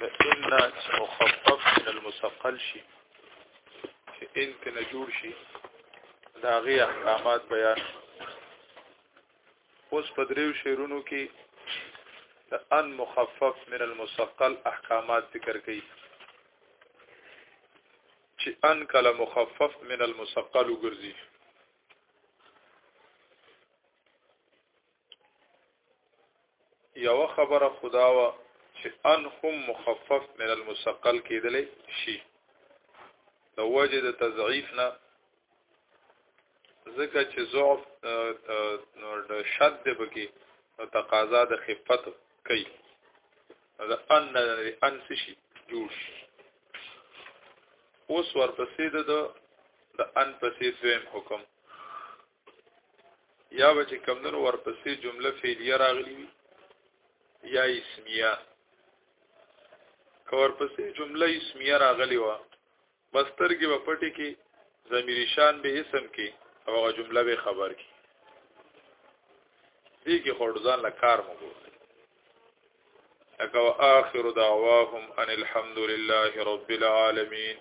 لئن مخفف من المثقل شي چې ان کې نه جوړ شي دا غي احکامات بیان اوس په دریو شعرونو کې د ان مخفف من المثقل احکامات ذکر کړي چې ان کله مخفف من المثقل وګرځي یو خبره خدا وا چې ان هم مخفف من المثقل کېدل شي د وجه د تضعیف نه ځکه چې ضعف د شد دی پکې نو تقاضا د خفت کوي د ان د ان شي جوړ شي اوس ورپسې د د ان پسې دویم حکم یا به چې کمدنو ورپسې جمله فعلیه راغلی وي یا اسمیه که ورپسې جمله اسمیه راغلی وه مستر کې به پټې کې ضمیر شان به اسم کې او هغه جمله به خبر کې دې کې خورځان له کار مو ګوري اکو آخر دعواهم ان الحمد لله رب العالمين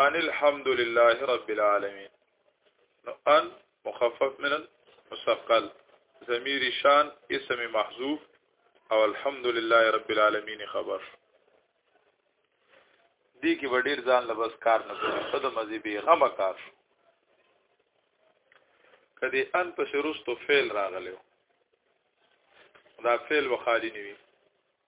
ان الحمد لله رب العالمين نو ان مخفف من المثقل ضمیر شان اسم محذوف او الحمد لله رب العالمین خبر دی کې وړیر ځان لبس کار نه کوي په د مزي به غم کار شو کدی ان په شروستو فعل راغلو دا فعل وخالی نیوی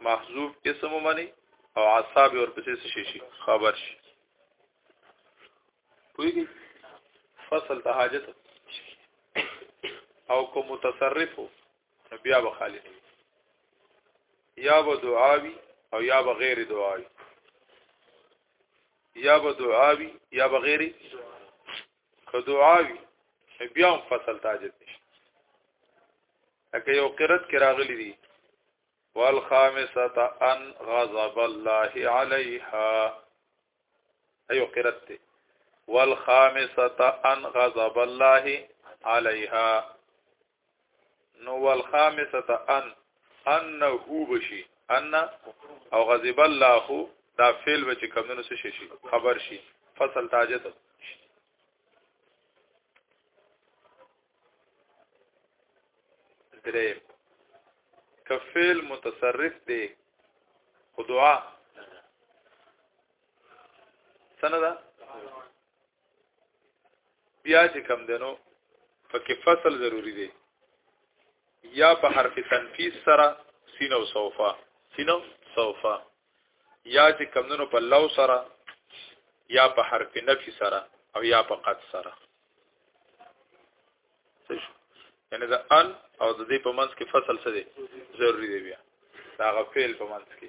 محذوب اسم ومني او عصاب ورپسې شي شي خبر شي پوهیږي فصل ته حاجت او کو متصرف بیا به خالی نه یا به دعاوی او یا به غیر دعاوی یا به دعاوی یا به غیر که دعا وي بیا هم فصل تاجت نشته لکه یو قرت کې راغلی دی والخامسه ان غضب الله عليها ایو قرت دی والخامسه ان غضب الله عليها نو والخامسه ان انه بشي ان او غضب الله دا فعل به چې کمونو څه شي خبر شي فصل تاجت درې کفیل متصرف دی خدعا سنه ده بیا چې کم دنو پکې فصل ضروری دی یا په حرف تنفیس سره سینو صوفا سینو صوفا یا چې کم دنو په لو سره یا په حرف نفی سره او یا په قد سره یعنی دا ان او د دې په منځ کې فصل څه دی ضروری دی بیا دا غفیل په منځ کې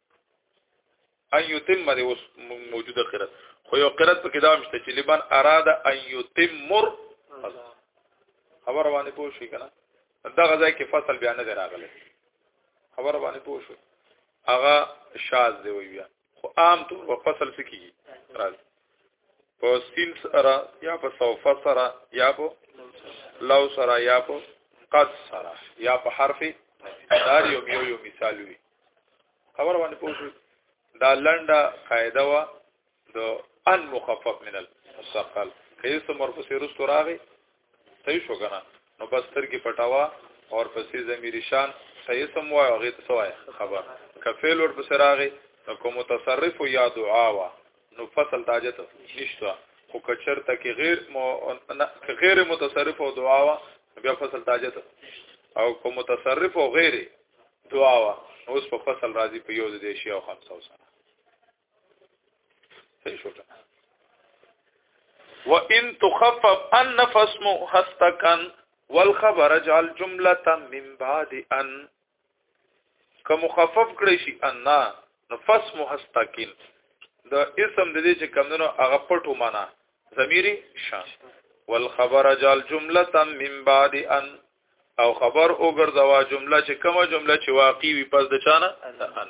ان یتم د اوس موجوده قرات خو یو قرات په کتاب مشته چې لبن اراده ان یتم مر خبر باندې پوه شي کنه دا غځای کې فصل بیا نه راغلی خبر باندې پوه شي هغه شاز دی وی بیا خو عام طور په فصل څه کیږي راځي په سین سره یا په سوف سره یا په لو سره یا په قد سره یا په حرف دار یو یو مثال وي خبر باندې پوه شو دا لنډه قاعده وا د ان مخفف من المثقل کله چې مرفوع سرست راغی صحیح شو کنه نو بس تر کې پټاوا اور پسې زمیر شان صحیح سم وای او غیت سوای خبر کفیل ور پسې راغی نو کوم متصرف یا دعا وا نو فصل تاجت نشته خو کچر ته کې غیر مو که غیر متصرف او دعا وا بیا فصل تاجت او کو متصرف او غیر دعا وا اوس په فصل راضی په یو د شی او 500 سره صحیح شو وان تخفف النفس مهستكا والخبر اجعل جمله من بعد ان که مخفف کړی شي ان نو فسم هستاکین د اسم د دې چې کمونو هغه پټو معنا ضمیری شان والخبر جال جمله من بعد ان او خبر او ګرځوا جمله چې کومه جمله چې واقعي وي پس د چانه ان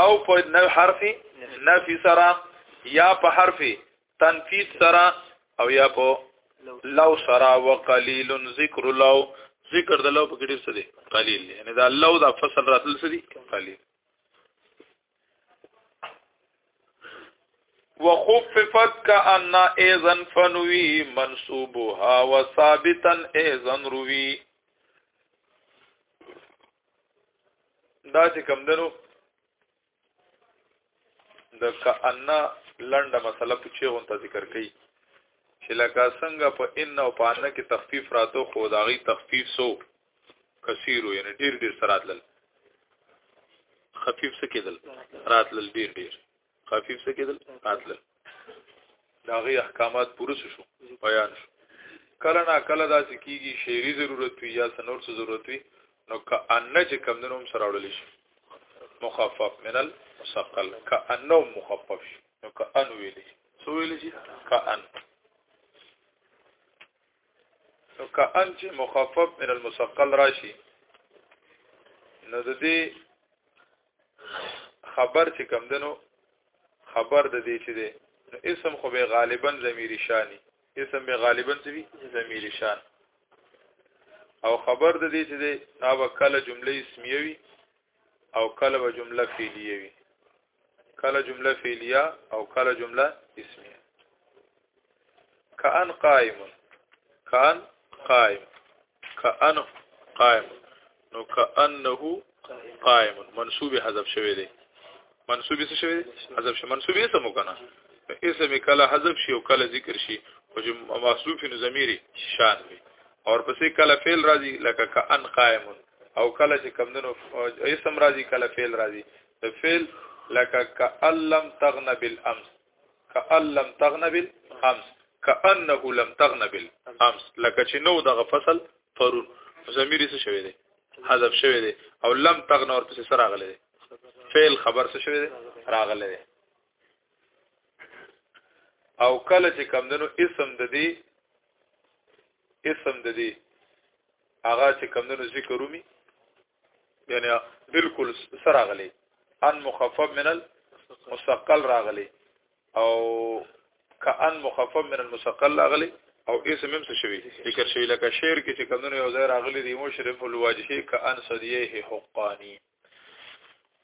او په نو حرف نفي سره یا په حرف تنفيذ سره او یا په لو سره وقليل ذکر لو ذکر د لو په کې ډیر څه دی قليل یعنی دا لو دا فصل راتل څه دی قليل وخففت كأن ايضا فنوي منصوبها وثابتا ايضا روي دا چې کم دنو د کأننا لنډه مسله په چې غونته ذکر کړي چې لکه څنګه په ان او په ان کې تخفیف راتو خو دا غي تخفیف سو کثیرو یعنی ډیر ډیر سراتل خفیف سکیدل راتل ډیر ډیر خفیف څه کېدل قاتل دا غي احکامات پوره شو بیان شو کله نا کله دا کیږي شعري ضرورت وي یا سنور څه ضرورت وي نو کأن چې کم دنوم سره وړل شي مخفف من المثقل کأنه مخفف شي نو کأن ویل شي سو ویل شي کأن نو کأن چې مخفف من المثقل راشي نو د دې خبر چې کم دنو خبر د دې چې دی نو اسم خو به غالبا ضمیر شانی اسم به غالبا څه وي ضمیر شان او خبر د دې چې دی نا به کله جمله اسمیه وي او کله به جمله فعلیه وي کله جمله فعلیه او کله جمله اسمیه کان قائم کان قائم کان قائم نو کانه قائم منصوب حذف شوی دی منصوب څه شوی دی حذف شوی منصوب یې سمو کنه اسم کله حذف شي او کله ذکر شي او چې محذوف نو ضمیر شان وي او پسې کله فعل راځي لکه کان قائم او کله چې کمندنو اسم راځي کله فعل راځي د فعل لکه کألم تغن بالامس کأن لم تغنب الامس کأنه لم تغنب الامس لکه چې نو دغه فصل پرون ضمیر څه شوی دی حذف شوی دی او لم تغنب اور پس سره غلې فعل خبر څه شوی دی راغله دی او کله چې کم دنو اسم د دې اسم د دې هغه چې کم دنو ذکر ومي یعنی بالکل سره غلي ان مخفف من المثقل راغلي او کأن مخفف من المثقل راغلي او اسم هم څه شوی ذکر شوی لکه شعر کې چې کمونه یو ځای راغلي دی مشرف الواجه کأن صدیه حقانی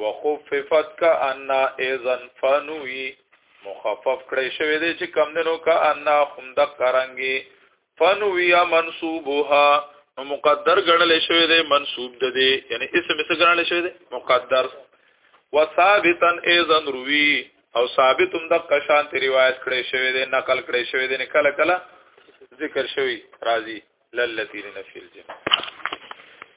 وخففت کا ان اذن فنوی مخفف کړی شوی دی چې کم دنو کا ان هم د قرانګي فنوی منصوبها نو مقدر ګڼل شوی دی منصوب ده دی یعنی اسم څه ګڼل شوی دی مقدر وثابتا اذن روی او ثابت هم د قشان تی روایت کړی شوی دی نقل کړی شوی دی کله کله ذکر شوی راضی للتی لنفی الجنه